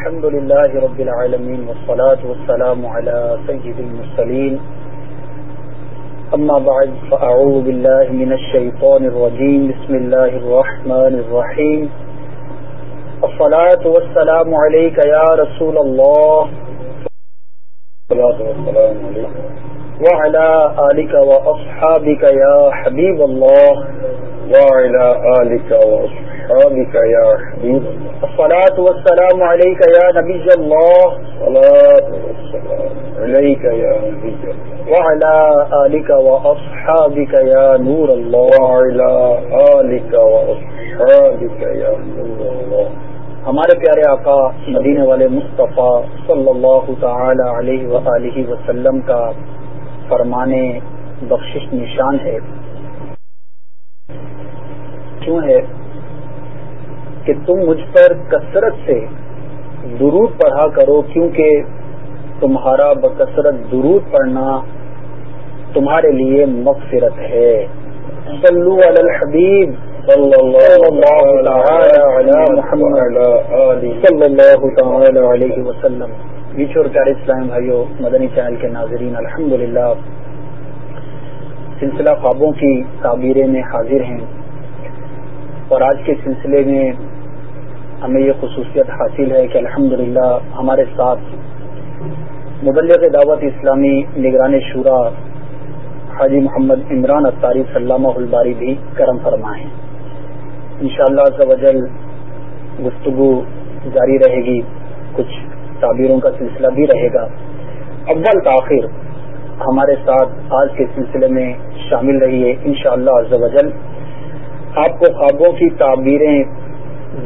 الحمد لله رب العالمين والصلاة والسلام على سيد المرسلين. أما بعد، فأعوذ بالله من الشيطان الرجيم. بسم الله الرحمن الرحيم. الصلاة والسلام عليك يا رسول الله. الصلاة والسلام عليك. وعلى آلك وأصحابك يا حبيب الله. وعلى آلك وأصحابك يا حبيب الصلاة والسلام عليك يا نبي الله. الصلاة والسلام عليك يا نبي الله. وعلى آلك وأصحابك يا نور الله. وعلى آلك وأصحابك يا نور الله. ہمارے پیارے آقا مدینے والے مصطفیٰ صلی اللہ تعالی علیہ وآلہ وسلم کا فرمانے بخشش نشان ہے۔ کیوں ہے کہ تم مجھ پر کثرت سے درود پڑھا کرو، کیونکہ تمہارا بکثرت درود پڑھنا تمہارے لیے مغفرت ہے۔ صلو علی الحبیب صلی اللہ علی محمد صلی اللہ تعالی علیہ وسلم۔ بیچور پیارے اسلام بھائیو، مدنی چینل کے ناظرین، الحمدللہ۔ سلسلہ خوابوں کی تعبیریں میں حاضر ہیں۔ اور آج کے سلسلے میں ہمیں یہ خصوصیت حاصل ہے کہ الحمدللہ ہمارے ساتھ مبلغ دعوت اسلامی نگران شورا حاجی محمد عمران اطاری سلامہ الباری بھی کرم فرمائے ان شاء اللہ گفتگو جاری رہے گی، کچھ تعبیروں کا سلسلہ بھی رہے گا۔ اول تاخیر ہمارے ساتھ آج کے سلسلے میں شامل رہیے ان شاء اللہ آپ کو خوابوں کی تعبیریں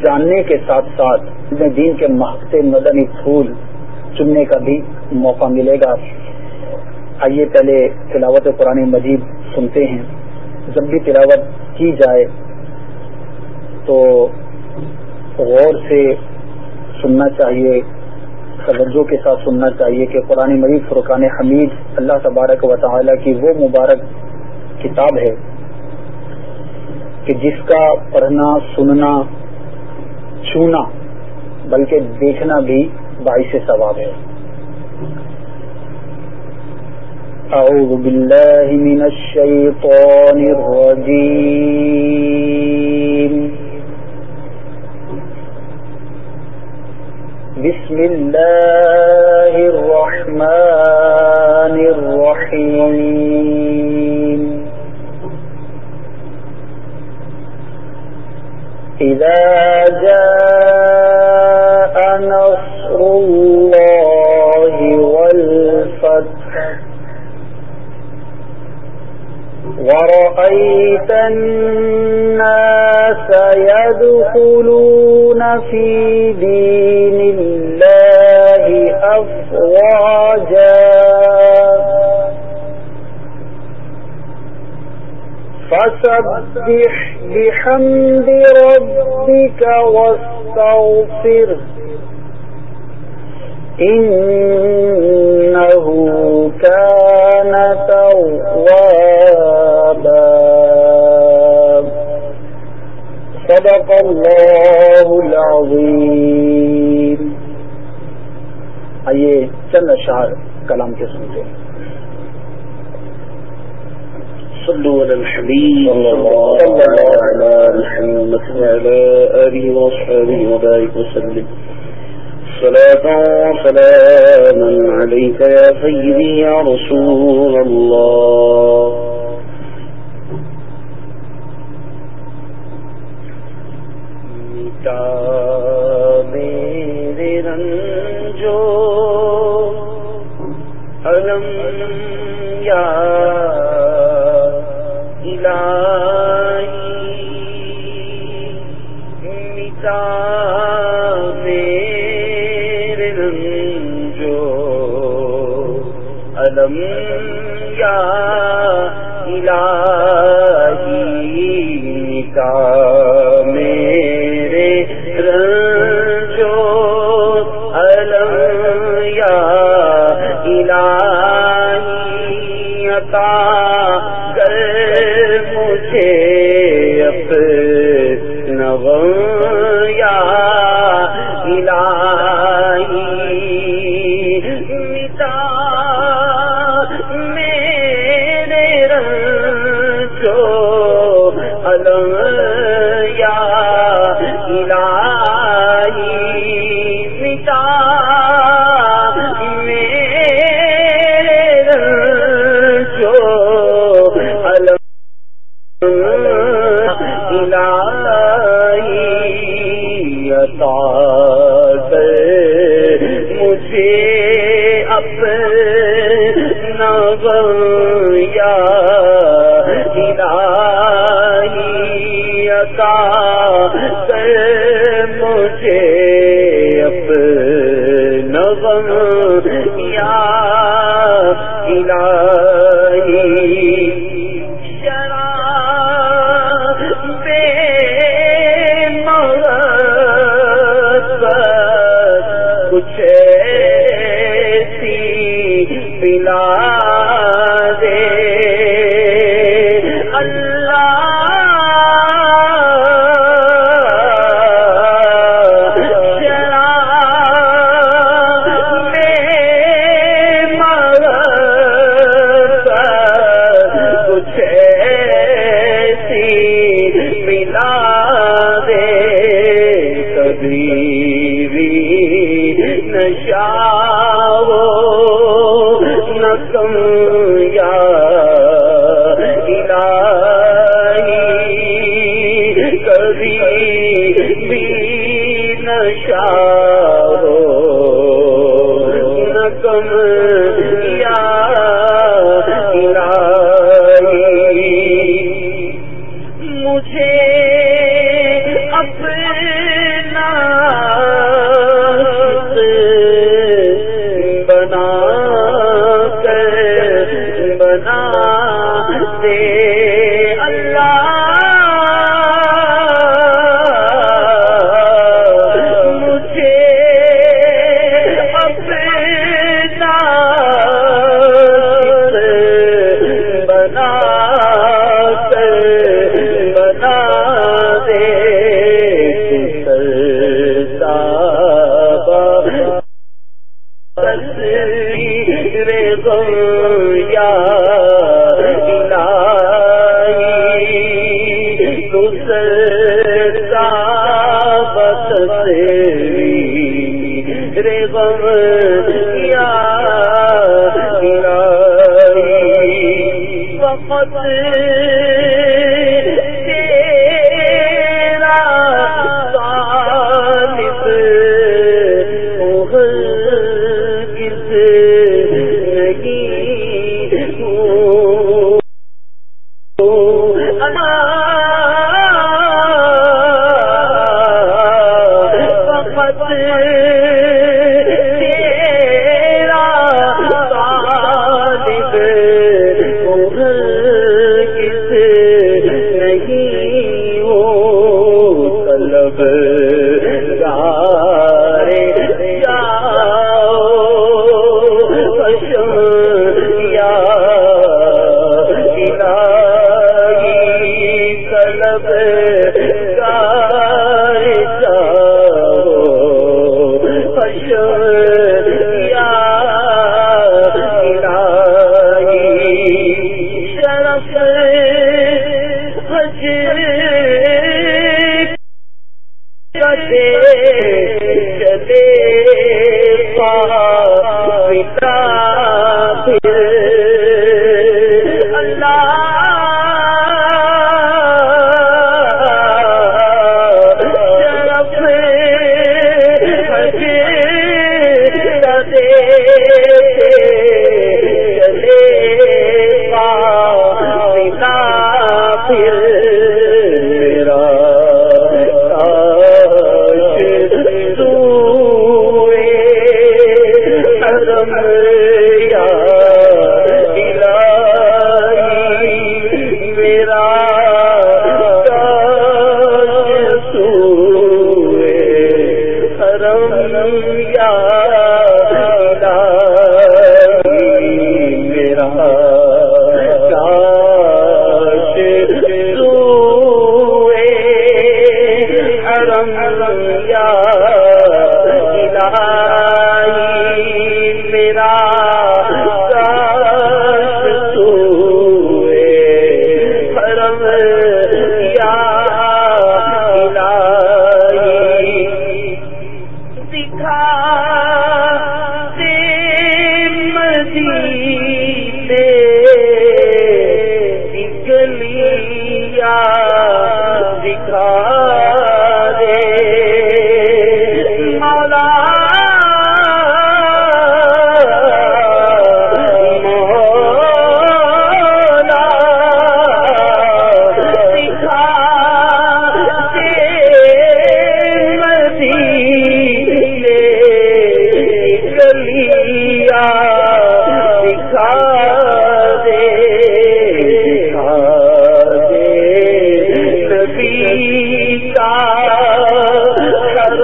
جاننے کے ساتھ ساتھ دین کے مہتے مدنی پھول چننے کا بھی موقع ملے گا۔ آئیے پہلے تلاوت قرآن مجید سنتے ہیں۔ جب بھی تلاوت کی جائے تو غور سے سننا چاہیے، توجہ کے ساتھ سننا چاہیے کہ قرآن مجید فرقان حمید اللہ تبارک و تعالی کی وہ مبارک کتاب ہے۔ کہ جس کا پڑھنا، سننا، چھونا، بلکہ دیکھنا بھی باعث ثواب ہے۔ اعوذ باللہ من الشیطان الرجیم۔ بسم اللہ الرحمن الرحیم۔ الناس يدخلون في دين الله أفواجا. فسبح بحمد ربك واستغفر. إنه كان توابا. صدق الله العظيم آئیے چند اشعار کلام کے سنتے ہیں۔ صلوا على الحبيب صلى الله على محمد وعلى آله وصحبه وبارك وسلم۔ صلاة وسلاما عليك يا سيدي يا رسول الله مجھے اپنا محبت سے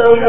سلام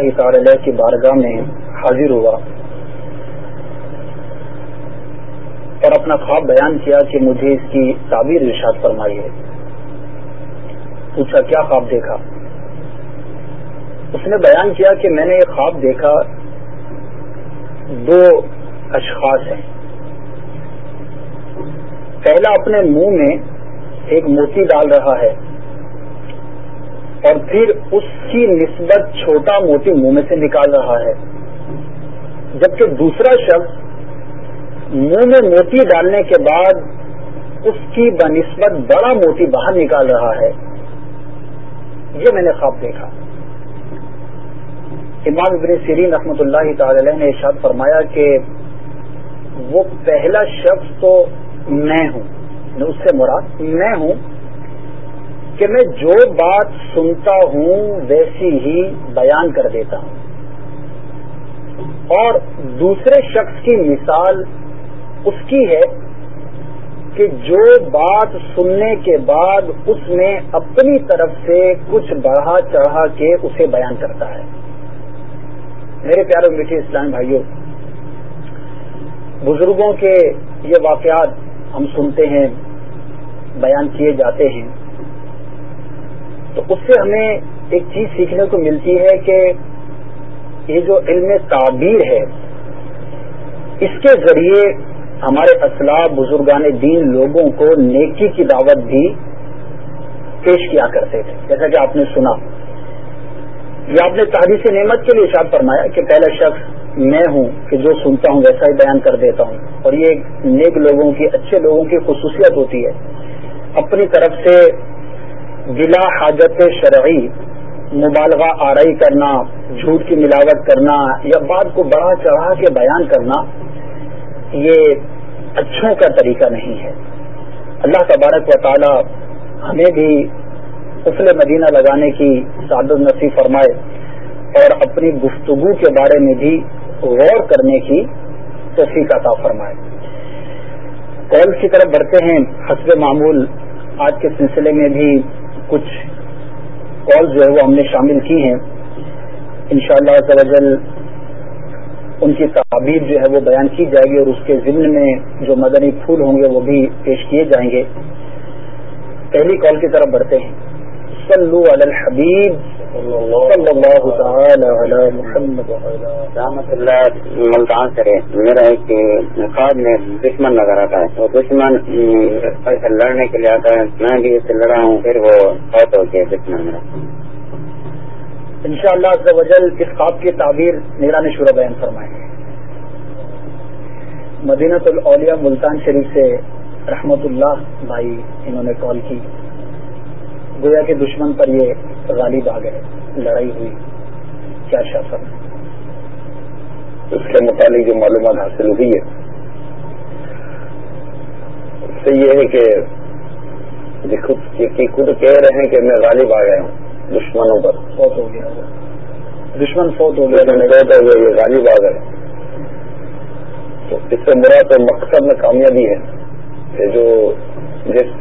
اللہ تعالی کی بارگاہ میں حاضر ہوا اور اپنا خواب بیان کیا کہ مجھے اس کی تعبیر ارشاد فرمائی ہے۔ پوچھا، کیا خواب دیکھا؟ اس نے بیان کیا کہ میں نے یہ خواب دیکھا دو اشخاص ہیں۔ پہلا اپنے منہ میں ایک موتی ڈال رہا ہے۔ اور پھر اس کی نسبت چھوٹا موتی منہ میں سے نکال رہا ہے۔ جبکہ دوسرا شخص منہ میں موتی ڈالنے کے بعد اس کی بنسبت بڑا موتی باہر نکال رہا ہے۔ یہ میں نے خواب دیکھا۔ امام ابن سیرین رحمۃ اللہ تعالی نے ارشاد فرمایا کہ وہ پہلا شخص تو میں ہوں اس سے مراد میں ہوں۔ کہ میں جو بات سنتا ہوں ویسی ہی بیان کر دیتا ہوں۔ اور دوسرے شخص کی مثال اس کی ہے کہ جو بات سننے کے بعد اس میں اپنی طرف سے کچھ بڑھا چڑھا کے اسے بیان کرتا ہے۔ میرے پیارے میٹھے اسلام بھائیوں بزرگوں کے یہ واقعات ہم سنتے ہیں، بیان کیے جاتے ہیں۔ تو اس سے ہمیں ایک چیز سیکھنے کو ملتی ہے کہ یہ جو علم تعبیر ہے، اس کے ذریعے ہمارے اسلام بزرگان دین لوگوں کو نیکی کی دعوت بھی پیش کیا کرتے تھے۔ جیسا کہ آپ نے سنا۔ یہ آپ نے تحریف نعمت کے لیے اشاد فرمایا کہ پہلا شخص میں ہوں کہ جو سنتا ہوں، ویسا ہی بیان کر دیتا ہوں۔ اور یہ نیک لوگوں کی، اچھے لوگوں کی خصوصیت ہوتی ہے۔ اپنی طرف سے بلا حاجت شرعی مبالغہ آرائی کرنا، جھوٹ کی ملاوٹ کرنا یا بات کو بڑھا چڑھا کے بیان کرنا، یہ اچھوں کا طریقہ نہیں ہے۔ اللہ تبارک و تعالی ہمیں بھی افل مدینہ لگانے کی سعادت نصیب فرمائے اور اپنی گفتگو کے بارے میں بھی غور کرنے کی توفیق عطا فرمائے۔ کال کی طرف بڑھتے ہیں، حسب معمول آج کے سلسلے میں بھی کچھ کال جو ہے وہ ہم نے شامل کی ہیں۔ انشاءاللہ شاء اللہ ان کی تعبیر جو ہے وہ بیان کی جائے گی اور اس کے ضمن میں جو مدنی پھول ہوں گے وہ بھی پیش کیے جائیں گے۔ پہلی کال کی طرف بڑھتے ہیں۔ صلو علی الحبیب۔ صلی اللہ تعالی علی محمد رحمت اللہ ملتان سے میرا ایک خواب میں دشمن نظر آتا ہے. وہ دشمن لڑنے کے لیے آتا ہے. میں بھی اس سے لڑا ہوں پھر وہ بہت ہو گیا دشمن میرا. ان شاء اللہ وجل اس خواب کی تعبیر نگران شورہ بیان فرمائیں مدینہ الاولیاء ملتان شریف سے رحمت اللہ بھائی انہوں نے کال کی. گویا کے دشمن پر یہ غالب آ گئے لڑائی ہوئی کیا شاسن اس کے متعلق جو معلومات حاصل ہوئی ہے اس سے یہ ہے کہ خود کہہ رہے ہیں کہ میں غالب آ گیا ہوں دشمنوں پر۔ فوت ہو گیا دشمن فوت ہو گیا۔ فوت ہو گیا یہ غالب آ گئے۔ تو اس سے میرا تو مقصد میں کامیابی ہے کہ جو جس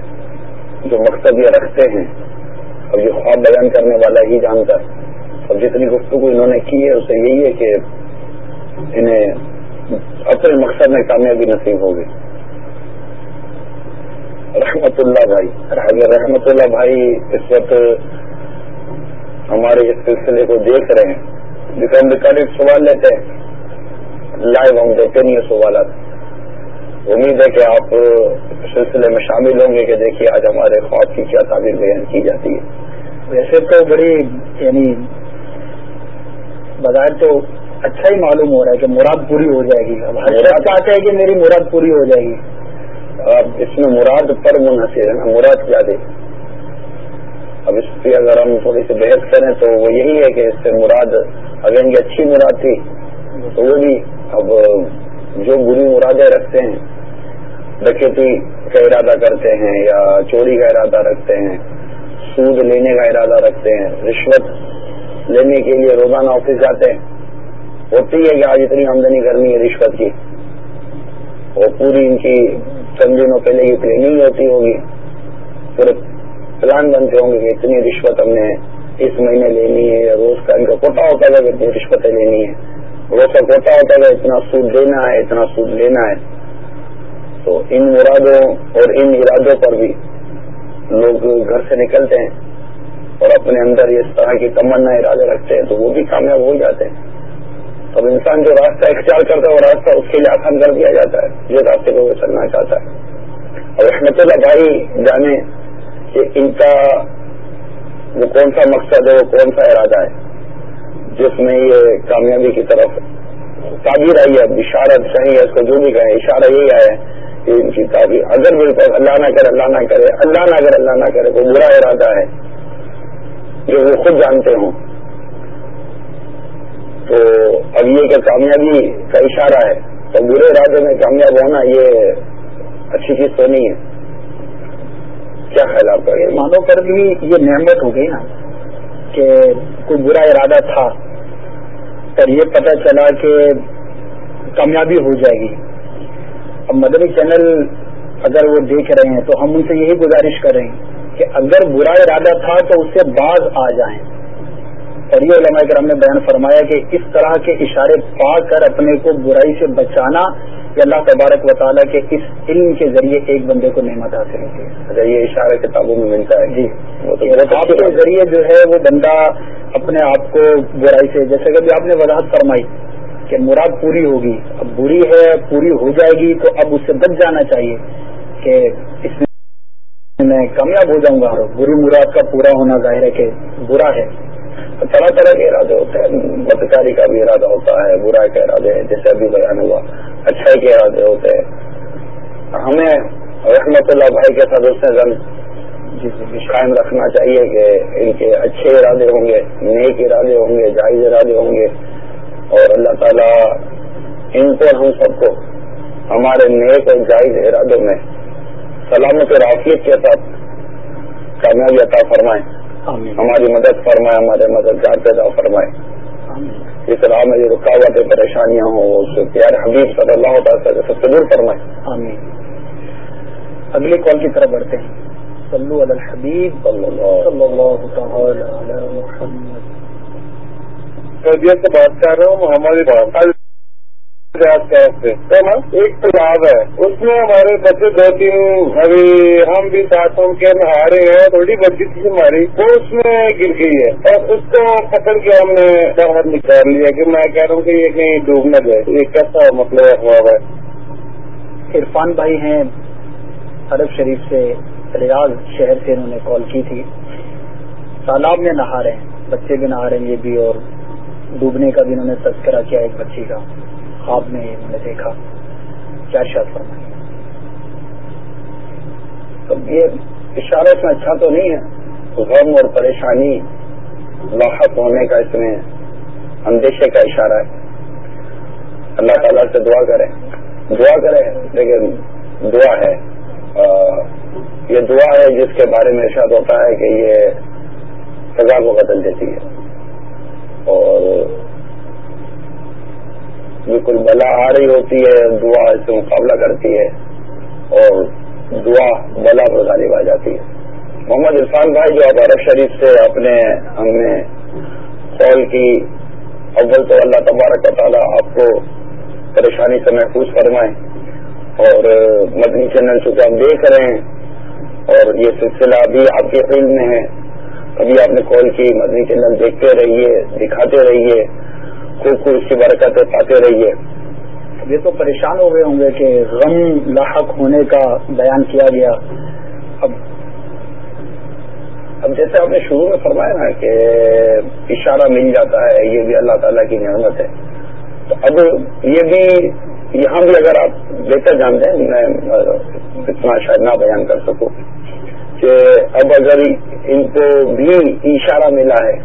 جو مقصد یہ رکھتے ہیں اب یہ خواب بیان کرنے والا ہی جانتا اب جتنی گفتگو انہوں نے کی ہے اسے یہی ہے کہ انہیں اپنے مقصد میں کامیابی نصیب ہوگی رحمت اللہ بھائی رحمت اللہ بھائی اس وقت ہمارے اس سلسلے کو دیکھ رہے ہیں۔ جسے ہم ریکارڈ سوال لیتے ہیں۔ لائیو ہم دیتے نہیں سوالات۔ امید ہے کہ آپ سلسلے میں شامل ہوں گے کہ دیکھیے آج ہمارے خواب کی کیا تعبیر بیان کی جاتی ہے۔ ویسے تو بڑی یعنی بظاہر تو اچھا ہی معلوم ہو رہا ہے کہ مراد پوری ہو جائے گی۔ اب ہر شخص چاہتا ہے کہ میری مراد پوری ہو جائے گی۔ اب اس میں مراد پر منحصر ہے نا مراد کیا دے؟ اب اس پہ اگر ہم تھوڑی سی بحث کریں تو وہ یہی ہے کہ اس سے مراد اگر ان کی اچھی مراد تھی تو وہ بھی اب جو بری مرادیں رکھتے ہیں ڈکیتی کا ارادہ کرتے ہیں یا چوری کا ارادہ رکھتے ہیں، سود لینے کا ارادہ رکھتے ہیں، رشوت لینے کے لیے روزانہ آفس جاتے ہیں۔ ہوتی ہے کہ آج اتنی آمدنی کرنی ہے رشوت کی۔ وہ پوری ان کی چند دنوں پہلے کی پلاننگ ہوتی ہوگی۔ پورے پلان بنتے ہوں گے کہ اتنی رشوت ہم نے اس مہینے لینی ہے یا روز کا ان کا کوٹا ہوتا ہے کہ اتنی رشوتیں لینی ہے روز کا کوٹا ہوتا ہے اتنا سود لینا ہے، اتنا سود لینا ہے۔ تو ان مرادوں اور ان ارادوں پر بھی لوگ گھر سے نکلتے ہیں اور اپنے اندر اس طرح کی تمنا ارادے رکھتے ہیں تو وہ بھی کامیاب ہو جاتے ہیں۔ اب انسان جو راستہ اختیار کرتا ہے، وہ راستہ اس کے لیے آسان کر دیا جاتا ہے، جو راستے کو وہ چلنا چاہتا ہے۔ اور رحمت اللہ بھائی جانے کہ ان کا وہ کون سا مقصد ہے، وہ کون سا ارادہ ہے، جس میں یہ کامیابی کی طرف تعبیر آئی ہے اشارت صحیح ہے، اس کو جو بھی کہیں، اشارہ یہی آیا ہے ان کی تعبیر اگر بالکل اللہ نہ کرے، اللہ نہ کرے، اللہ نہ کرے، اللہ نہ کرے، کوئی برا ارادہ ہے، جو وہ خود جانتے ہوں، تو اب یہ کہ کامیابی کا اشارہ ہے، تو برے ارادے میں کامیاب ہونا یہ اچھی چیز تو نہیں ہے۔ کیا خیال آپ کا؟ مانو پر بھی یہ نعمت ہو گئی نا کہ کوئی برا ارادہ تھا، پر یہ پتہ چلا کہ کامیابی ہو جائے گی۔ مدنی چینل اگر وہ دیکھ رہے ہیں تو ہم ان سے یہی گزارش کر رہے ہیں کہ اگر برا ارادہ تھا تو اس سے باز آ جائیں۔ اور یہ علماء کرام نے بیان فرمایا کہ اس طرح کے اشارے پا کر اپنے کو برائی سے بچانا کہ اللہ تبارک و تعالیٰ کے اس علم کے ذریعے ایک بندے کو نعمت حاصل ہوتی ہے۔ اچھا یہ اشارہ کتابوں میں ملتا ہے۔ جی۔ آپ کے ذریعے جو ہے وہ بندہ اپنے آپ کو برائی سے جیسے کہ آپ نے وضاحت فرمائی کہ مراد پوری ہوگی۔ اب بری ہے، پوری ہو جائے گی، تو اب اس سے بچ جانا چاہیے کہ اس میں کامیاب ہو جاؤں گا۔ بری مراد کا پورا ہونا ظاہر ہے کہ برا ہے۔ طرح طرح کے ارادے ہوتے ہیں۔ بدکاری کا بھی ارادہ ہوتا ہے، برا کے ارادے جیسے ابھی بیان ہوا اچھائی کے ارادے ہوتے ہیں۔ ہمیں رحمت اللہ بھائی کے ساتھ اس نے قائم رکھنا چاہیے کہ ان کے اچھے ارادے ہوں گے، نیک ارادے ہوں گے، جائز ارادے ہوں گے۔ اور اللہ تعالیٰ ان کو ہم سب کو ہمارے نیک اور جائز ارادوں میں سلامت اور عافیت کے ساتھ کامیابی عطا فرمائیں ہماری مدد فرمائے ہمارے مدد گار پیدا فرمائے۔ اس طرح میں جو رکاوٹیں پریشانیاں ہوں اس سے پیار حبیب صلی اللہ تعالیٰ سے دور فرمائے۔ اگلی کال کی طرف بڑھتے ہیں۔ صلو علی الحبیب صلی اللہ تعالی محمد سے بات کر رہا ہوں ہماری ایک تالاب ہے، اس میں ہمارے بچے دو تین ابھی ہم بھی ساتھ ہوں کے نہارے ہیں، تھوڑی بچی تھی ہماری، وہ اس میں گر گئی ہے۔ اور اس کو پکڑ کے ہم نے باہر نکال لیا کہ میں کہہ رہا ہوں کہ یہ کہیں ڈوب نہ جائے۔ یہ کیسا مطلب ہوا ہے۔ عرفان بھائی ہیں عرب شریف سے ریاض شہر سے انہوں نے کال کی تھی۔ تالاب میں نہا رہے ہیں، بچے بھی نہا رہے ہیں یہ بھی اور ڈوبنے کا بھی انہوں نے تذکرہ کیا ایک بچی کا، خواب میں انہوں نے دیکھا۔ کیا شاید فرمائی؟ تو یہ اشارہ اس میں اچھا تو نہیں ہے۔ غم اور پریشانی لاحق ہونے کا اس میں اندیشے کا اشارہ ہے۔ اللہ تعالیٰ سے دعا کریں دعا کریں لیکن دعا ہے۔ یہ دعا ہے جس کے بارے میں ارشاد ہوتا ہے کہ یہ سزا کو بدل دیتی ہے۔ اور بالکل بلا ہوتی ہے، دعا اس سے مقابلہ کرتی ہے اور دعا بلا پر غالب آ جاتی ہے۔ محمد عرفان بھائی جو آپ عرب شریف سے اپنے ہم نے کال کی، اول تو اللہ تبارک کا تعالیٰ آپ کو پریشانی سے محفوظ فرمائیں اور مدنی چینل چونکہ آپ دیکھ رہے ہیں اور یہ سلسلہ بھی آپ کے فیلڈ میں ہے، ابھی آپ نے کال کی، مدنی چینل دیکھتے رہیے، دکھاتے رہیے، خوب خوب اس کی برکتیں پاتے رہیے۔ یہ تو پریشان ہو گئے ہوں گے کہ غم لاحق ہونے کا بیان کیا گیا۔ اب اب جیسے آپ نے شروع میں فرمایا نا کہ اشارہ مل جاتا ہے، یہ بھی اللہ تعالیٰ کی نعمت ہے۔ تو اب یہ بھی یہاں بھی اگر آپ بہتر جانتے ہیں میں اتنا شاید نہ بیان کر سکوں کہ اب اگر ان کو بھی اشارہ ملا ہے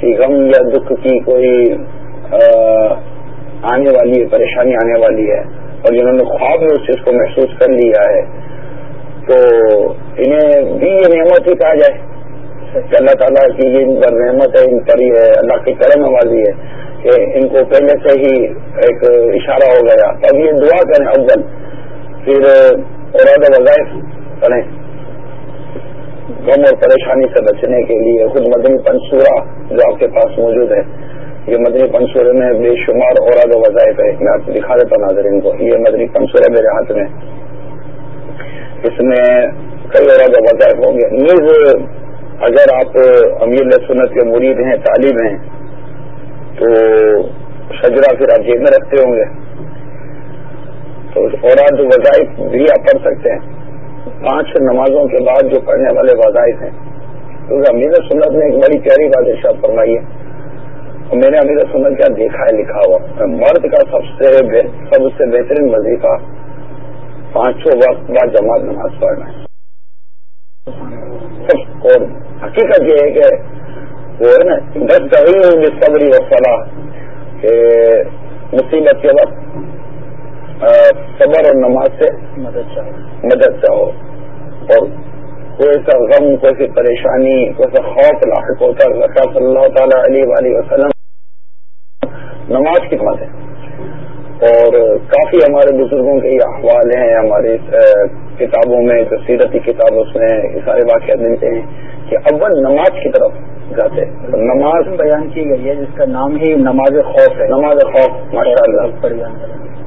کہ غم یا دکھ کی کوئی آنے والی ہے، پریشانی آنے والی ہے، اور جنہوں نے خواب میں اس چیز کو محسوس کر لیا ہے، تو انہیں بھی یہ نعمت ہی کہا جائے کہ اللہ تعالیٰ کی یہ ان پر نعمت ہے، ان پر ہی ہے اللہ کی کرم نوازی ہے کہ ان کو پہلے سے ہی ایک اشارہ ہو گیا۔ اب یہ دعا کریں افضل پھر اوراد وظائف کریں۔ غم اور پریشانی سے بچنے کے لیے خود مدنی پنسورا جو آپ کے پاس موجود ہے یہ مدنی پنسورے میں بے شمار اوراد وظائف ہے، میں آپ کو دکھا دیتا ہوں ناظرین کو۔ یہ مدنی پنسورا میرے ہاتھ میں۔ اس میں کئی اوراد وظائف ہوں گے۔ نیز اگر آپ امیر سنت کے مرید ہیں، طالب ہیں، تو شجرا پھر آپ جیب میں رکھتے ہوں گے۔ تو اوراد وظائف بھی آپ پڑھ سکتے ہیں۔ پانچ نمازوں کے بعد جو پڑھنے والے وظائف ہیں۔ کیونکہ امیر سنت نے ایک بڑی پیاری بات ارشاد فرمائی ہے۔ میں نے امیر سنت کیا دیکھا ہے لکھا ہوا۔ مرد کا سب سے سب سے بہترین وظیفہ پانچوں وقت بعد جماعت نماز پڑھنا ہے۔ اور حقیقت یہ ہے کہ وہ ہے نا دس گئی ہوں صبری و فلاح کہ مصیبت کے وقت صبر اور نماز سے مدد چاہیے مدد چاہو۔ اور کوئی سا غم کوئی سی پریشانی کوئی سا خوف لاحق ہوتا ہے۔ صلی اللہ تعالی علیہ وسلم نماز کی بات ہے۔ اور کافی ہمارے بزرگوں کے یہ احوال ہیں ہماری کتابوں میں جو سیرتی کتاب اس میں سارے واقعات ملتے ہیں کہ اول نماز کی طرف جاتے نماز بیان کی گئی ہے جس کا نام ہی نماز خوف ہے۔ نماز خوف ماشاء اللہ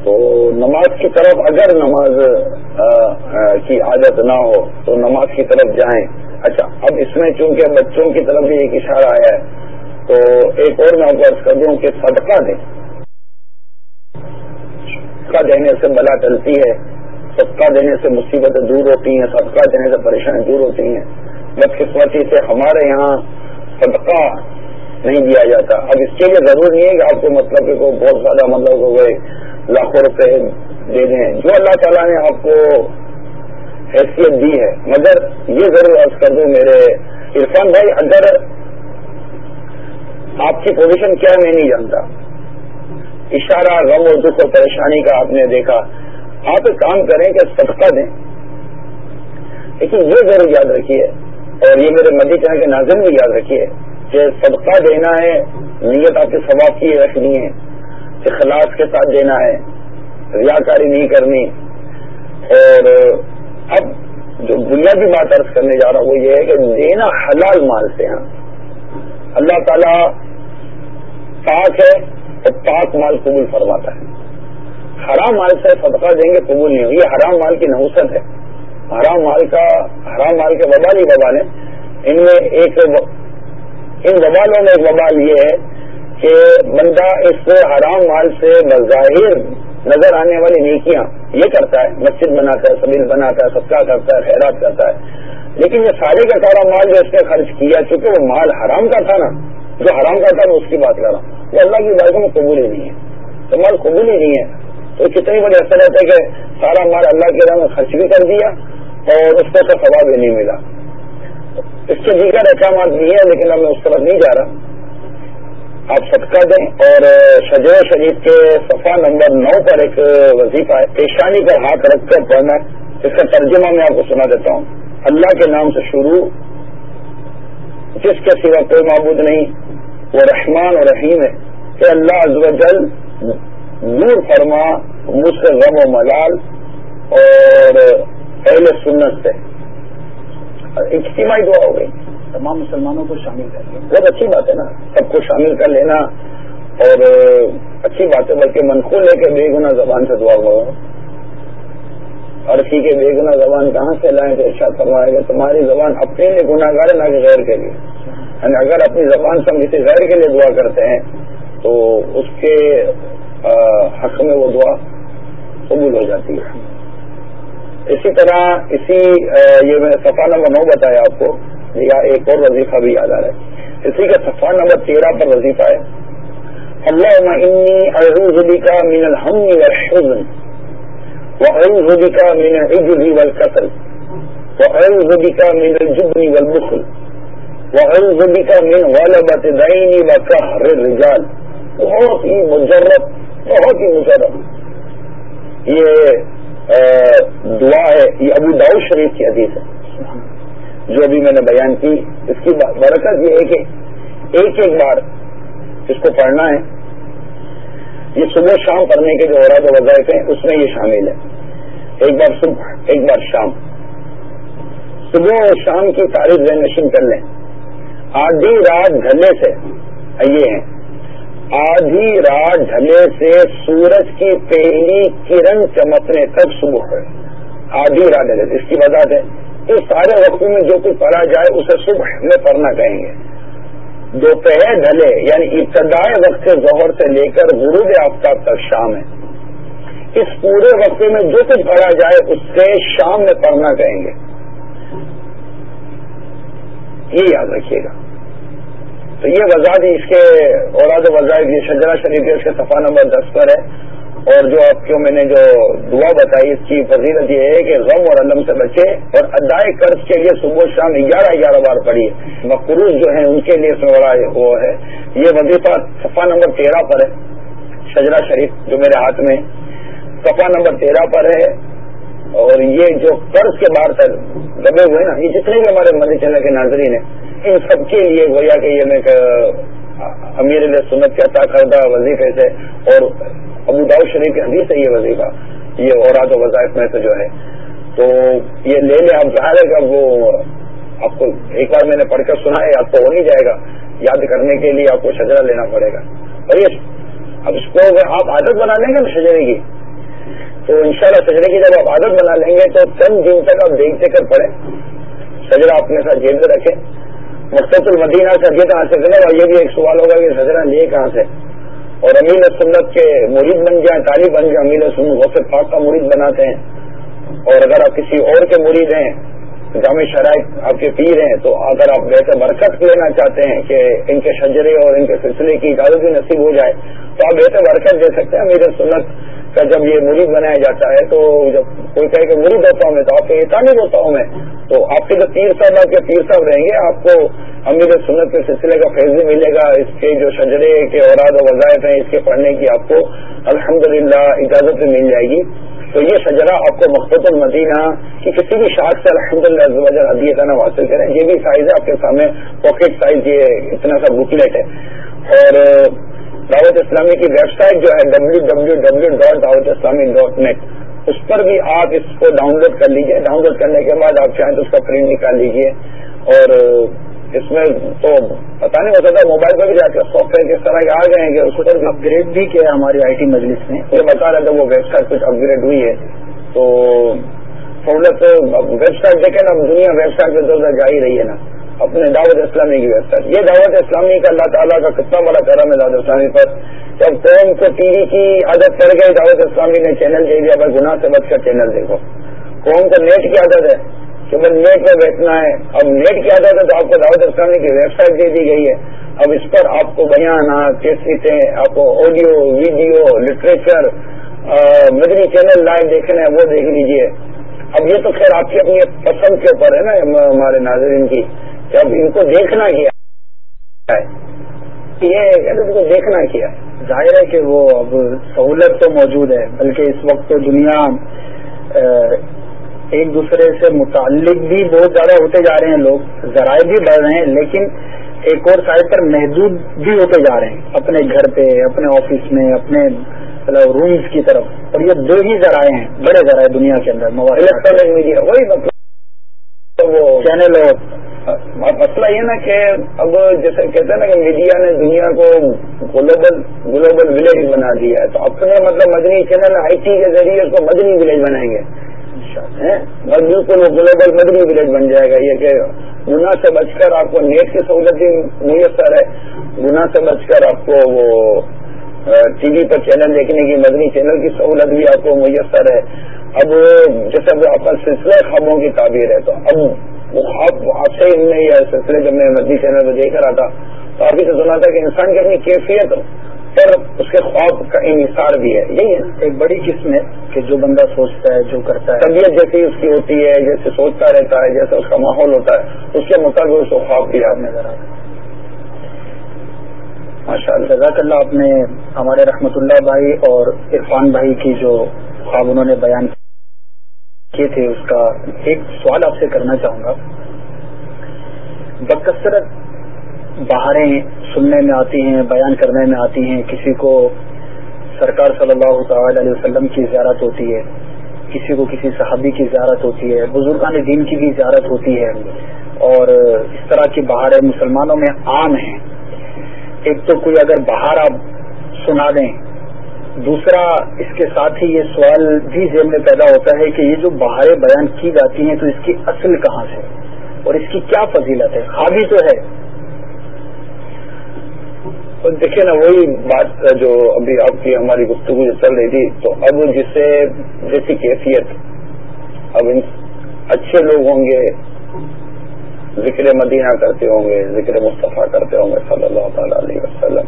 تو نماز کی طرف اگر نماز کی عادت نہ ہو تو نماز کی طرف جائیں۔ اچھا اب اس میں چونکہ بچوں کی طرف بھی ایک اشارہ آیا ہے تو ایک اور میں آپ کو کر دوں کہ صدقہ دیں۔ صدقہ دینے سے بلا ٹلتی ہے۔ صدقہ دینے سے مصیبتیں دور ہوتی ہیں۔ صدقہ دینے سے پریشانی دور ہوتی ہیں۔ بدقسمتی سے ہمارے یہاں صدقہ نہیں دیا جاتا۔ اب اس کے لیے ضرور نہیں ہے کہ آپ کو مطلب کہ بہت زیادہ مطلب ہو گئے لاکھوں روپے دے دیں۔ جو اللہ تعالیٰ نے آپ کو حیثیت دی ہے۔ مگر یہ ضرور عرض کر دوں میرے عرفان بھائی، اگر آپ کی پوزیشن کیا میں نہیں جانتا۔ اشارہ غم اور دکھ اور پریشانی کا آپ نے دیکھا۔ آپ ایک کام کریں کہ صدقہ دیں۔ لیکن یہ ضرور یاد رکھیے، اور یہ میرے مدی چاہ کے ناظرین بھی یاد رکھیے کہ صدقہ دینا ہے، نیت آپ کے ثواب کی رکھنی ہے، اخلاص کے ساتھ دینا ہے، ریاکاری نہیں کرنی۔ اور اب جو بنیادی بات عرض کرنے جا رہا ہوں وہ یہ ہے کہ دینا حلال مال سے ہاں۔ اللہ تعالی پاک ہے تو پاک مال قبول فرماتا ہے۔ حرام مال سے صدقہ دیں گے قبول نہیں ہو یہ حرام مال کی نحوست ہے۔ حرام مال کا حرام مال کے وبال ہی وبال ہے ان میں ایک ان وبالوں میں ایک وبال یہ ہے کہ بندہ اس حرام مال سے بظاہر نظر آنے والی نیکیاں یہ کرتا ہے۔ مسجد بناتا ہے، سبیل بناتا ہے، صدقہ کرتا ہے، خیرات کرتا ہے۔ لیکن یہ سارے کا سارا مال جو اس نے خرچ کیا، چونکہ وہ مال حرام کا تھا نا، جو حرام کا تھا، میں اس کی بات کر رہا ہوں۔ وہ اللہ کی باتوں میں قبول ہی نہیں ہے۔ تو مال قبول ہی نہیں ہے۔ تو کتنی بڑی اثر رہتا ہے کہ سارا مال اللہ کی راہ میں خرچ بھی کر دیا اور اس کو ثواب بھی نہیں ملا۔ اس کے دیگر احکامات بھی ہیں، لیکن اب میں اس طرف نہیں جا رہا۔ آپ صدقہ دیں اور شجر شریف کے صفحہ نمبر نو پر ایک وظیفہ ہے پیشانی پر ہاتھ رکھ کر پڑھنا اس کا ترجمہ میں آپ کو سنا دیتا ہوں۔ اللہ کے نام سے شروع جس کے سوا کوئی معبود نہیں وہ رحمان اور رحیم ہے کہ اللہ از جل نور فرما مجھ سے غم و ملال اور اہل سنت سے۔ اجتماعی دعا ہو گئی۔ تمام مسلمانوں کو شامل کر لیا۔ بہت اچھی بات ہے نا۔ سب کو شامل کر لینا اور اچھی بات ہے بلکہ منقول ہے کہ بے گنا زبان سے دعا ہوا عرفی کے بے گنا زبان کہاں سے لائیں تو ارشاد فرمائے گا، تمہاری زبان اپنے لیے گناہ گار ہے نہ کہ غیر کے لیے۔ یعنی اگر اپنی زبان سے ہم کسی غیر کے لیے دعا کرتے ہیں، تو اس کے حق میں وہ دعا قبول ہو جاتی ہے۔ اسی طرح اسی یہ میں صفحہ نمبر نو بتایا آپ کو، یا ایک اور وظیفہ بھی یاد آ رہا ہے۔ اسی کا صفحہ نمبر تیرہ پر وظیفہ ہے۔ اللہ انی اعوذ بک من الحم والحزن واعوذ بک من العجز والکسل واعوذ بک من الجبن والبخل. واعوذ بک من غلبۃ الدین وقهر الرجال. بہت ہی مجرب بہت ہی اونچا رقم یہ دعا ہے، یہ ابو داؤ شریف کی حدیث ہے۔ جو ابھی میں نے بیان کی، اس کی برکت یہ ہے کہ ایک ایک بار اس کو پڑھنا ہے۔ یہ صبح شام پڑھنے کے جو اوراد و وظائف ہیں، اس میں یہ شامل ہے۔ ایک بار صبح، ایک بار شام۔ صبح اور شام کی تاریخ نشین کر لیں۔ آدھی رات ڈھلے سے یہ ہیں۔ آدھی رات ڈھلے سے سورج کی پہلی کرن چمکنے تک صبح ہے۔ آدھی رات ڈھلے اس کی وجہ ہے۔ اس سارے وقت میں جو کچھ پڑھا جائے، اسے صبح میں پڑھنا کہیں گے۔ دوپہر ڈھلے یعنی ابتدائی وقت ظہر سے لے کر غروب آفتاب تک شام ہے. اس پورے وقت میں جو کچھ پڑھا جائے اس سے شام میں پڑھنا کہیں گے. یہ یاد رکھیے گا. تو یہ وضاحت اس کے اوراد وظائف یہ شجرا شریف ہے اس کے صفحہ نمبر دس پر ہے. اور جو آپ کو میں نے جو دعا بتائی اس کی فضیلت یہ ہے کہ غم اور علم سے بچے اور ادائے قرض کے لیے صبح شام گیارہ گیارہ بار پڑھی مقروض جو ہیں ان کے لیے اس میں بڑا وہ ہے۔ یہ وظیفہ صفحہ نمبر تیرہ پر ہے۔ شجرا شریف جو میرے ہاتھ میں۔ صفحہ نمبر تیرہ پر ہے۔ اور یہ جو قرض کے بار تک دبے ہوئے نا، یہ جتنے بھی ہمارے مدی چلنے کے ناظرین ہیں، ان سب کے لیے گویا کہ یہ میں امیر سنت کے عطا کردہ وظیفے سے اور ابو داؤ شریف کے حدیث ہے یہ وظیفہ، یہ اوراد و وظائف میں سے جو ہے۔ تو یہ لے لیں آپ ظاہر ہے کہ وہ آپ کو ایک بار میں نے پڑھ کر سنا ہے آپ کو ہو نہیں جائے گا۔ یاد کرنے کے لیے آپ کو شجرا لینا پڑے گا۔ اور یہ اب اس کو اگر آپ عادت بنا لیں گے نا شجرے کی، تو انشاءاللہ شاء شجرے کی جب آپ عادت بنا لیں گے تو چند دن تک آپ دیکھتے کر پڑے شجرا اپنے ساتھ جیب میں رکھیں۔ مقصد المدینہ سے، یہ کہاں سے؟ کرے اور یہ بھی ایک سوال ہوگا کہ سجرا لیے کہاں سے؟ اور امین سنت کے مرید بن جائیں، طالب بن جائیں امین سنت غوث پاک کا مرید بناتے ہیں۔ اور اگر آپ کسی اور کے مرید ہیں جامع شرائط آپ کے پیر ہیں، تو اگر آپ ویسے برکت لینا چاہتے ہیں کہ ان کے شجرے اور ان کے سلسلے کی اجازت بھی نصیب ہو جائے، تو آپ ویسے برکت دے سکتے ہیں۔ امیر سنت کا جب یہ مرید بنایا جاتا ہے، تو جب کوئی کہے کہ مرید ہوتا ہوں میں، تو آپ کے تعمیر ہوتا ہوں میں۔ تو آپ کے جو پیر صاحب، آپ کے پیر صاحب رہیں گے، آپ کو امیر سنت کے سلسلے کا فیض بھی ملے گا۔ اس کے جو شجرے کے اوراد و وظائف ہیں، اس کے پڑھنے کی آپ کو الحمدللہ اجازت بھی مل جائے گی۔ تو یہ شجرا آپ کو مقبت المدینہ کی کسی بھی شاخ سے الحمد للہ ادیت نام حاصل کریں یہ بھی سائز ہے آپ کے سامنے پاکٹ سائز یہ اتنا سا بکلیٹ ہے۔ اور دعوت اسلامی کی ویب سائٹ جو ہے ڈبلو ڈبلو ڈبلو ڈاٹ دعوت اسلامی ڈاٹ نیٹ اس پر بھی آپ اس کو ڈاؤن لوڈ کر لیجیے ڈاؤن لوڈ کرنے کے بعد آپ چاہیں تو اس کا پرنٹ نکال لیجیے اور اس میں تو پتا نہیں ہوتا تھا موبائل پر بھی جا کے سافٹ ویئر کس طرح کے آ گئے ہیں کہ اس کو اپ گریڈ بھی کیا ہماری آئی ٹی مجلس میں یہ بتا رہا تھا وہ ویب سائٹ کچھ اپ گریڈ ہوئی ہے۔ تو سہولت ویب سائٹ دیکھیں نا دنیا ویب سائٹ پہ تو جا ہی رہی ہے نا۔ اپنے دعوت اسلامی کی ویب سائٹ یہ دعوت اسلامی کا اللہ تعالیٰ کا کتنا بڑا کرم ہے دعوت اسلامی پر۔ جب قوم کو ٹی وی کی عادت پڑ گئی، دعوت اسلامی نے چینل دے دیا بھائی گناہ سے بچ کر چینل دیکھو۔ قوم کو نیٹ کی عادت ہے کہ بس نیٹ پہ بیٹھنا ہے۔ اب نیٹ کی عادت ہے تو آپ کو دعوت اسلامی کی ویب سائٹ دے دی گئی ہے۔ اب اس پر آپ کو بیانات کیسٹیں آپ کو audio video literature Madani channel live دیکھنا ہے، وہ دیکھ لیجیے۔ اب یہ تو خیر آپ کی اپنی پسند کے اوپر ہے نا، ہمارے ناظرین کی اب ان کو دیکھنا کیا یہ ان کو دیکھنا کیا ظاہر ہے کہ وہ اب سہولت تو موجود ہے، بلکہ اس وقت تو دنیا ایک دوسرے سے متعلق بھی بہت زیادہ ہوتے جا رہے ہیں لوگ، ذرائع بھی بڑھ رہے ہیں، لیکن ایک اور سائڈ پر محدود بھی ہوتے جا رہے ہیں۔ اپنے گھر پہ، اپنے آفس میں، اپنے رومز کی طرف اور یہ دو ہی ذرائع ہیں بڑے ذرائع دنیا کے اندر الیکٹرانک میڈیا وہی مطلب وہ چینل اور مسئلہ یہ نا کہ اب جیسے کہتے ہیں نا کہ میڈیا نے دنیا کو گلوبل گلوبل ولیج بنا دیا ہے تو اپنے مطلب مدنی چینل آئی ٹی کے ذریعے اس کو مدنی ولیج بنائیں گے۔ بالکل وہ گلوبل مدنی ولیج بن جائے گا یہ کہ گنا سے بچ کر آپ کو نیٹ کی سہولت بھی میسر ہے گنا سے بچ کر آپ کو وہ ٹی وی پر چینل دیکھنے کی مدنی چینل کی سہولت بھی آپ کو میسر ہے۔ اب جیسے آپ کا سلسلہ خوابوں کی تعبیر ہے تو اب وہ خواب آپ سے ہی یہ سلسلے جب میں مدی چینل میں دیکھ رہا تھا تو آپ ہی سے سنا تھا کہ انسان کی اپنی کیفیت پر اس کے خواب کا انحصار بھی ہے۔ یہی ہے۔ ایک بڑی قسم ہے کہ جو بندہ سوچتا ہے جو کرتا ہے۔ طبیعت جیسی اس کی ہوتی ہے جیسے سوچتا رہتا ہے جیسے اس کا ماحول ہوتا ہے اس کے مطابق اس کو خواب بھی آپ نظر آتا ہے ماشاء اللہ جزاک اللہ آپ نے ہمارے رحمت اللہ بھائی اور عرفان بھائی کی جو خواب انہوں نے بیان کیے تھے، اس کا ایک سوال آپ سے کرنا چاہوں گا۔ بکثرت بہاریں سننے میں آتی ہیں، بیان کرنے میں آتی ہیں، کسی کو سرکار صلی اللہ تعالی علیہ وسلم کی زیارت ہوتی ہے، کسی کو کسی صحابی کی زیارت ہوتی ہے، بزرگان دین کی بھی زیارت ہوتی ہے اور اس طرح کی بہاریں مسلمانوں میں عام ہیں۔ ایک تو کوئی اگر بہار آپ سنا دیں، دوسرا اس کے ساتھ ہی یہ سوال بھی ذہن میں پیدا ہوتا ہے کہ یہ جو بہاریں بیان کی جاتی ہیں تو اس کی اصل کہاں سے؟ اور اس کی کیا فضیلت ہے؟ خابی تو ہے۔ دیکھیے نا، وہی بات جو ابھی آپ کی ہماری گفتگو جو چل رہی تھی۔ تو اب جسے جیسی کیفیت، اب اچھے لوگ ہوں گے ذکر مدینہ کرتے ہوں گے، ذکر مصطفیٰ کرتے ہوں گے صلی اللہ تعالی علیہ وسلم۔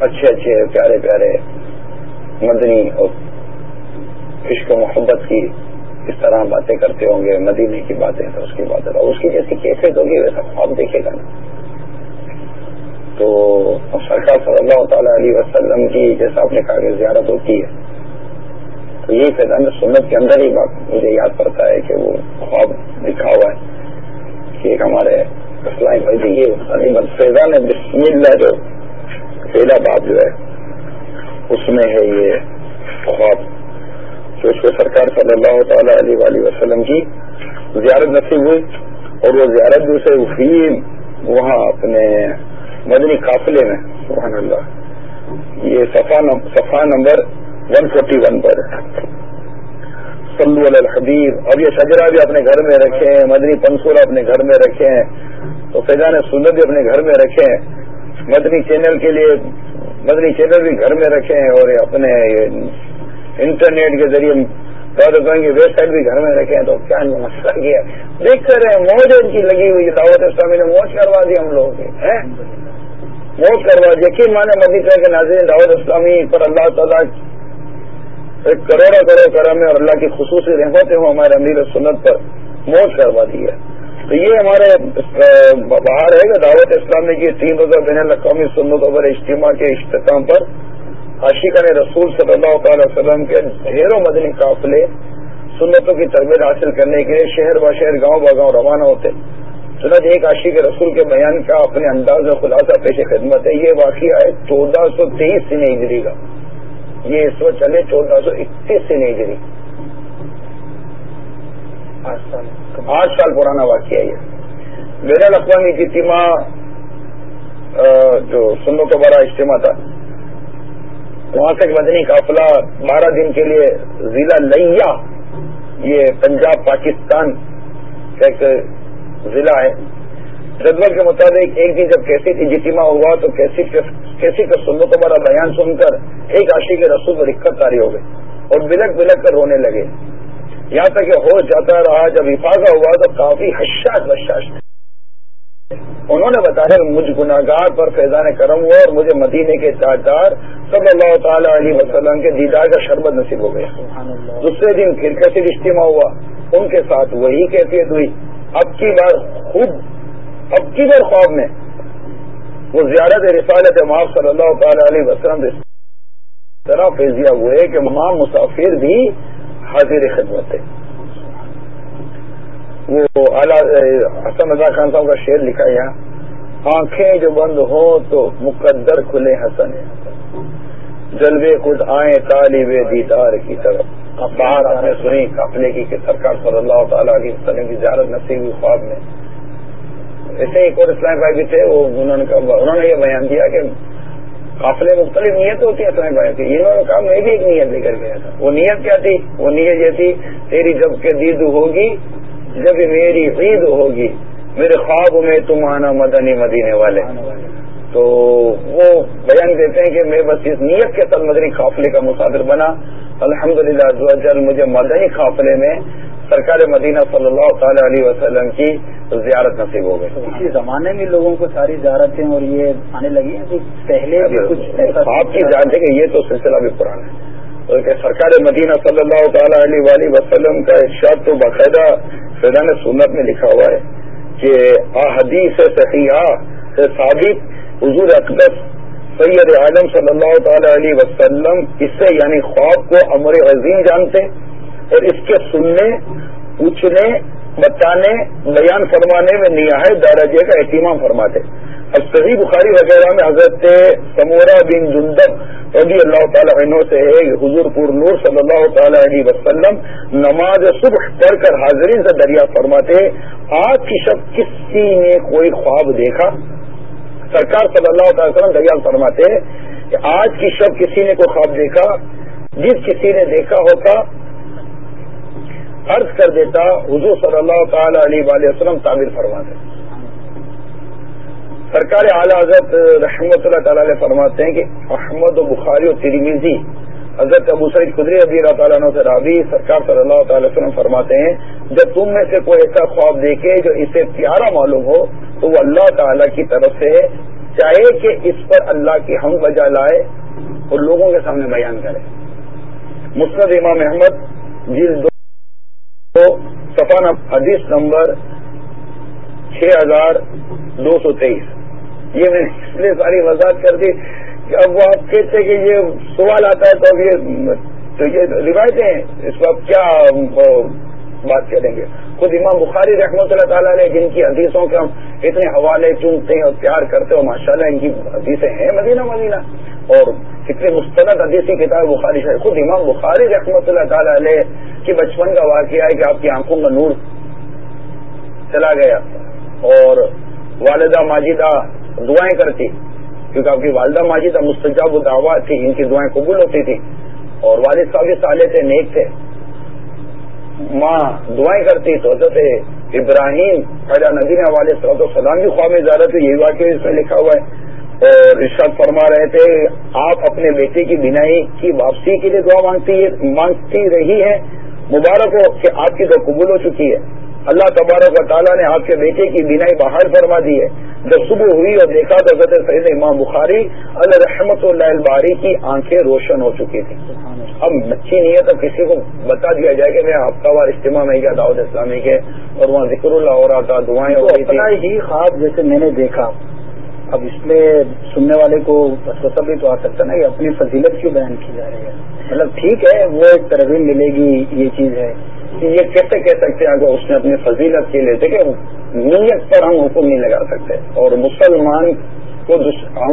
اچھے اچھے، پیارے پیارے مدنی اور عشق و محبت کی اس طرح باتیں کرتے ہوں گے، مدینے کی باتیں، تو اس کی باتیں۔ اس کی جیسی کیفیت ہوگی، ویسا خواب دیکھے گا نا۔ تو سرکار صلی اللہ تعالی علیہ وسلم کی، جیسا آپ نے کہا کہ زیارت ہوتی ہے تو یہ فیضان سنت کے اندر ہی بات مجھے یاد پڑتا ہے کہ وہ خواب لکھا ہوا ہے کہ ایک ہمارے اسلائی بھائی یہ فیضان بسم اللہ جو پہلا بات جو ہے، اس میں ہے یہ خواب۔ تو اس کو سرکار صلی اللہ تعالی علیہ وآلہ وسلم کی زیارت نصیب ہوئی اور وہ زیارت جو سے ہوئی، وہاں اپنے مدنی قافلے میں، سبحان اللہ۔ یہ صفحہ نمبر ون فورٹی ون پر. صلو علی الحبیب. اب یہ شجرا بھی اپنے گھر میں رکھے ہیں، مدنی پنسورا اپنے گھر میں رکھے ہیں، تو فیضان سنت بھی اپنے گھر میں رکھے ہیں۔ مدنی چینل کے لیے، مدنی چینل بھی گھر میں رکھے ہیں اور اپنے انٹرنیٹ کے ذریعے کہیں گے، ویب سائٹ بھی گھر میں رکھے ہیں، تو کیا مسئلہ کیا دیکھ کر رہے ہیں، موج ان کی لگی ہوئی دعوت اسلامی نے موج کروا دی ہم لوگوں کی موج کروا دی، یقین مانے مدیثہ کے ناظرین، دعوت اسلامی پر اللہ تعالیٰ ایک کروڑا کروڑ کرم ہے اور اللہ کی خصوصی رحمتیں ہوں ہمارے امیر سنت پر موج کروا دی ہے۔ تو یہ ہمارے باہر ہے کہ دعوت اسلامی کی تین روزہ بین الاقوامی سنتوں پر، اجتماع کے اختتام پر عاشقان رسول صلی اللہ تعالی وسلم کے ڈھیروں مدنی قافلے سنتوں کی تربیت حاصل کرنے کے لیے شہر با شہر، گاؤں با گاؤں روانہ ہوتے۔ سنت ایک عاشق رسول کے بیان کا اپنے انداز میں خلاصہ پیش خدمت ہے۔ یہ واقعہ ہے چودہ سو تیئیس سے ہجری کا۔ یہ اس وقت چلے چودہ سو اکتیس سے ہجری آٹھ سال۔ پرانا واقعہ یہ۔ بین الاقوامی اجتماع جو سنوں کا بڑا اجتماع تھا، وہاں سے مدنی قافلہ بارہ دن کے لیے ضلع لیا یہ پنجاب، پاکستان کا ایک ضلع ہے۔ جدول کے مطابق ایک دن جب کیسی اجتماع ہوا تو کیسی کا تو بڑا بیان سن کر ایک عاشق کے رسول پر دقت تاری ہو گئی اور بلک بلک کر رونے لگے۔ یہاں تک کہ ہوش جاتا رہا جب حفاظہ ہوا تو کافی حشاش بشاش تھے۔ انہوں نے بتایا مجھ گناگار پر فیضان کرم ہوا اور مجھے مدینے کے تاجدار صلی اللہ تعالی علیہ وسلم کے دیدار کا شربت نصیب ہو گیا۔ دوسرے دن پھر کیسے اجتماع ہوا۔ ان کے ساتھ وہی کیفیت ہوئی۔ اب کی بار خوب اب کی بار خواب میں؟ وہ زیارت رسالت معاف صلی اللہ تعالی علیہ وسلم طرح فیضیا ہوئے کہ ماں مسافر بھی حاضر خدمت ہے۔ وہ اعلیٰ حسن رضا خان صاحب کا شعر لکھا یہاں۔ آنکھیں جو بند ہو تو مقدر کھلے حسن جلوے خود آئیں طالب دیدار کی طرف۔ باہر آپ نے سنی قافلے کی کہ سرکار صلی اللہ تعالی علیہ وسلم کی زیارت نصیب خواب میں۔ ایسے ایک اور اسلام بھائی بھی تھے، وہ انہوں نے انہوں نے یہ بیان دیا کہ قافلے مختلف نیت ہوتی ہے اسلام بھائی کی۔ انہوں نے کہا، میں بھی ایک نیت لے کر گیا تھا۔ وہ نیت کیا تھی؟ وہ نیت یہ تھی، تیری جبکہ دید ہوگی، جب میری عید ہوگی، میرے خواب میں تم آنا مدنی مدینے والے۔ تو وہ بیان دیتے ہیں کہ میں بس اس نیت کے ساتھ مدنی قافلے کا مسافر بنا۔ الحمد للہ مجھے مدنی قافلے میں سرکار مدینہ صلی اللہ تعالی علیہ وسلم کی زیارت نصیب ہو گئی۔ اسی زمانے میں لوگوں کو ساری زیارتیں اور یہ آنے لگی ہیں پہلے کچھ آپ کی جانتے کہ یہ تو سلسلہ بھی پرانا ہے۔ سرکار مدینہ صلی اللہ تعالی علیہ وسلم کا ارشاد تو باقاعدہ فیضان سنت میں لکھا ہوا ہے کہ احادیث صحیحہ سے ثابت حضور اقدس سید عالم صلی اللہ تعالی علیہ وسلم اس سے یعنی خواب کو امر عظیم جانتے اور اس کے سننے، پوچھنے، بتانے، بیان فرمانے میں نہایت درجے کا اہتمام فرماتے اب صحیح بخاری وغیرہ میں حضرت سمورا بن جندب رضی اللہ تعالی عنہ سے ہے حضور پور نور صلی اللہ تعالی علیہ وسلم نماز صبح پڑھ کر حاضرین سے دریا فرماتے آج کی شب کسی نے کوئی خواب دیکھا؟ سرکار صلی اللہ تعالی وسلم دریال فرماتے کہ آج کی شب کسی نے کوئی خواب دیکھا؟ جس کسی نے دیکھا ہوتا عرض کر دیتا، حضور صلی اللہ تعالی علیہ وآلہ وسلم تعمیر فرماتے سرکار اعلی حضرت رحمت اللہ تعالی علیہ فرماتے ہیں کہ احمد و بخاری و ترمیزی حضرت ابو سعید قدری رضی اللہ تعالیٰ عنہ سے رابی سرکار صلی اللہ تعالی وسلم فرماتے ہیں، جب تم میں سے کوئی ایسا خواب دیکھے جو اسے پیارا معلوم ہو، تو وہ اللہ تعالی کی طرف سے چاہے کہ اس پر اللہ کی ہم بجا لائے اور لوگوں کے سامنے بیان کرے۔ مسند امام احمد جس دو سفان حدیث نمبر چھ ہزار دو سو تیئیس۔ یہ میں نے اس لیے ساری وضاحت کر دی کہ اب وہ آپ کہتے کہ یہ سوال آتا ہے تو اب یہ تو یہ روایتیں اس کو آپ کیا بات کریں گے؟ خود امام بخاری رحمۃ اللہ تعالیٰ نے جن کی حدیثوں کے ہم اتنے حوالے چنتے ہیں اور پیار کرتے ہو ماشاء اللہ ان کی حدیثیں ہیں مدینہ مدینہ۔ اور کتنے مستند حدیثی کتاب بخاری ہے خود امام بخاری رحمۃ اللہ تعالیٰ علیہ کی بچپن کا واقعہ ہے کہ آپ کی آنکھوں میں نور چلا گیا اور والدہ ماجدہ دعائیں کرتی، کیونکہ آپ کی والدہ ماجدہ مستجاب دعوات تھی، ان کی دعائیں قبول ہوتی تھی اور والد صاحب سالے تھے نیک تھے۔ ماں دعائیں کرتی تو حضرت ابراہیم خیرہ ندی نے والے صلاح السلام کی خواہ میں زیادہ تھی یہی واقعہ اس میں لکھا ہوا ہے۔ ارشاد فرما رہے تھے، آپ اپنے بیٹے کی بینائی کی واپسی کے لیے دعا مانگتی مانگتی رہی ہے مبارک ہو کہ آپ کی دعا قبول ہو چکی ہے۔ اللہ تبارک و تعالیٰ نے آپ کے بیٹے کی بینائی باہر فرما دی ہے۔ جب صبح ہوئی اور دیکھا تو حضرت سعید امام بخاری، اللہ رحمت اللہ الباری کی آنکھیں روشن ہو چکی تھی اب اچھی نہیں ہے تو کسی کو بتا دیا جائے کہ میں ہفتہ وار اجتماع میں گیا، دعوت اسلامی کے، اور وہاں ذکر اللہ ہو رہا تھا دعائیں ہو رہی تھی ہی خواب جیسے میں نے دیکھا۔ اب اس میں سننے والے کو وسوسہ بھی تو آ سکتا نا کہ اپنی فضیلت کیوں بیان کی جا رہی ہے؟ مطلب ٹھیک ہے، وہ ایک ترغیب ملے گی، یہ چیز ہے۔ یہ کیسے کہہ سکتے ہیں اگر اس نے اپنی فضیلت کے لیے دیکھے نیت پر ہم حکم نہیں لگا سکتے۔ اور مسلمان کو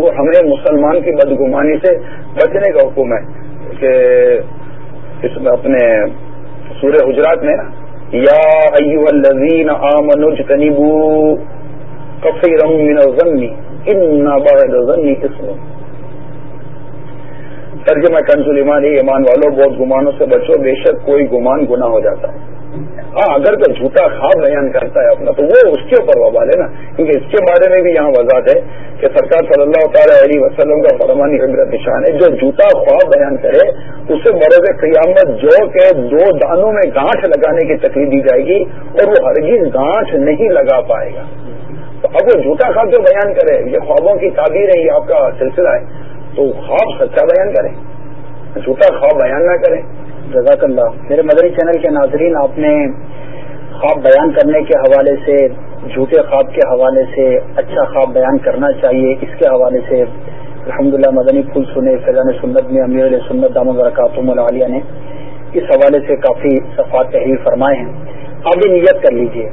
ہمیں مسلمان کی بدگمانی سے بچنے کا حکم ہے۔ کہ اس میں اپنے سورہ حجرات میں نا، یا ایو الذین آمنوا اجتنبوا کثیرا من الظن۔ ان بعض الظن اسم ترجمہ کنزول ایمان ایمان والوں بہت گمانوں سے بچو، بے شک کوئی گمان گنا ہو جاتا ہے۔ ہاں اگر تو جھوٹا خواب بیان کرتا ہے اپنا، تو وہ اس کے اوپر وبال ہے نا۔ کیونکہ اس کے بارے میں بھی یہاں وضاحت ہے کہ سرکار صلی اللہ تعالی علیہ وسلم کا فرمانی حضرت نشان ہے، جو جھوٹا خواب بیان کرے، اسے بروز قیامت جو کہ دو دانوں میں گانٹھ لگانے کی تکلیف دی جائے گی اور وہ ہرگز گانٹھ نہیں لگا پائے گا۔ اب وہ جھوٹا خواب جو بیان کرے، یہ خوابوں کی تعبیر ہے، یہ آپ کا سلسلہ ہے، تو خواب سچا بیان کریں۔ جھوٹا خواب بیان نہ کریں۔ جزاک اللہ۔ میرے مدری چینل کے ناظرین، آپ نے خواب بیان کرنے کے حوالے سے، جھوٹے خواب کے حوالے سے اچھا خواب بیان کرنا چاہیے۔ اس کے حوالے سے الحمد للہ مدنی پھول سنے، فیضان سنت میں امیر سنت دام الرکاتم العالیہ نے اس حوالے سے کافی صفات تحریر فرمائے ہیں۔ آپ نیت کر لیجیے۔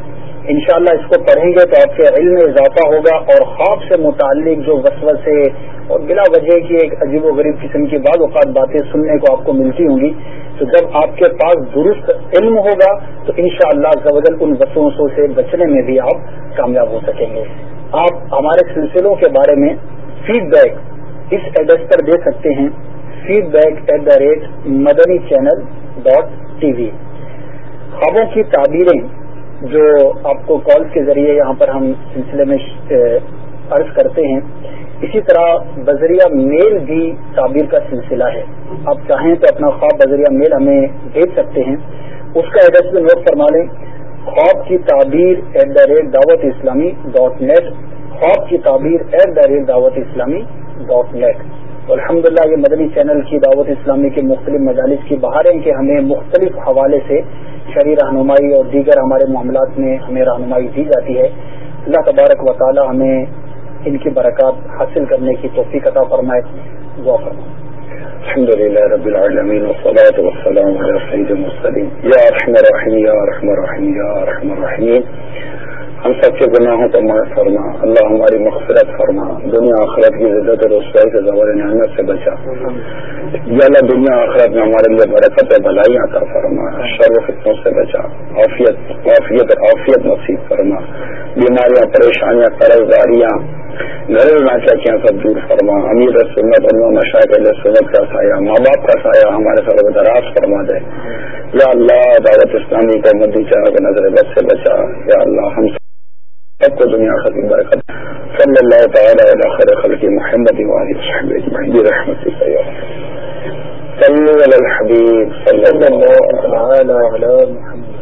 انشاءاللہ اس کو پڑھیں گے تو آپ کے علم میں اضافہ ہوگا اور خواب سے متعلق جو وسوسے سے اور بلا وجہ کی ایک عجیب و غریب قسم کی بعض اوقات باتیں سننے کو آپ کو ملتی ہوں گی، تو جب آپ کے پاس درست علم ہوگا تو انشاءاللہ شاء اللہ ان وسوسوں سے بچنے میں بھی آپ کامیاب ہو سکیں گے۔ آپ ہمارے سلسلوں کے بارے میں فیڈ بیک اس ایڈریس پر دے سکتے ہیں feedback at the rate Madani channel dot T V خوابوں کی تعبیریں جو آپ کو کال کے ذریعے یہاں پر ہم سلسلے میں عرض کرتے ہیں۔ اسی طرح بذریعہ میل بھی تعبیر کا سلسلہ ہے۔ آپ چاہیں تو اپنا خواب بذریعہ میل ہمیں بھیج سکتے ہیں۔ اس کا ایڈریس بھی نوٹ فرما لیں۔ خواب کی تعبیر ایٹ دا ریٹ دعوت اسلامی ڈاٹ نیٹ خواب کی تعبیر ایٹ دا ریٹ دعوت اسلامی ڈاٹ نیٹ الحمد للہ یہ مدنی چینل کی دعوت اسلامی کے مختلف مجالس کی بہاریں کہ ہمیں مختلف حوالے سے شرح رہنمائی اور دیگر ہمارے معاملات میں ہمیں رہنمائی دی جاتی ہے۔ اللہ تبارک و تعالی ہمیں ان کی برکات حاصل کرنے کی توفیق عطا فرمائے۔ دعا فرمائے۔ الحمد لله رب العالمين والصلاة والسلام على سيد المرسلين يا رحم الرحيم يا رحم الرحيم يا رحم الرحيم ہم سب کے گناہوں کو معاف فرما۔ اللہ ہماری مغفرت فرما۔ دنیا آخرت کی ضدت اور رسوائی سے زوال نعمت سے بچا۔ یا اللہ، دنیا آخرت میں ہمارے لیے برکت بھلائی عطا فرما۔ شر و فتنوں سے بچا۔ عافیت عافیت عافیت نصیب فرما۔ بیماریاں، پریشانیاں قرض داریاں گھر چاچیاں سب دور فرما۔ امیر سنت اللہ مشاق سنت کا سایہ، ماں باپ کا سایہ ہمارے سر دراز فرما دے۔ یا اللہ، دعوت اسلامی کو مدی چاہ کے نظر بد سے بچا۔ یا اللہ، ہم سب کو دنیا ختم برکت صلی اللہ تعالی علی خیر خلق محمد وعلی صحبہ اجمعین۔ برحمت صلی اللہ علی الحبیب صلی اللہ علی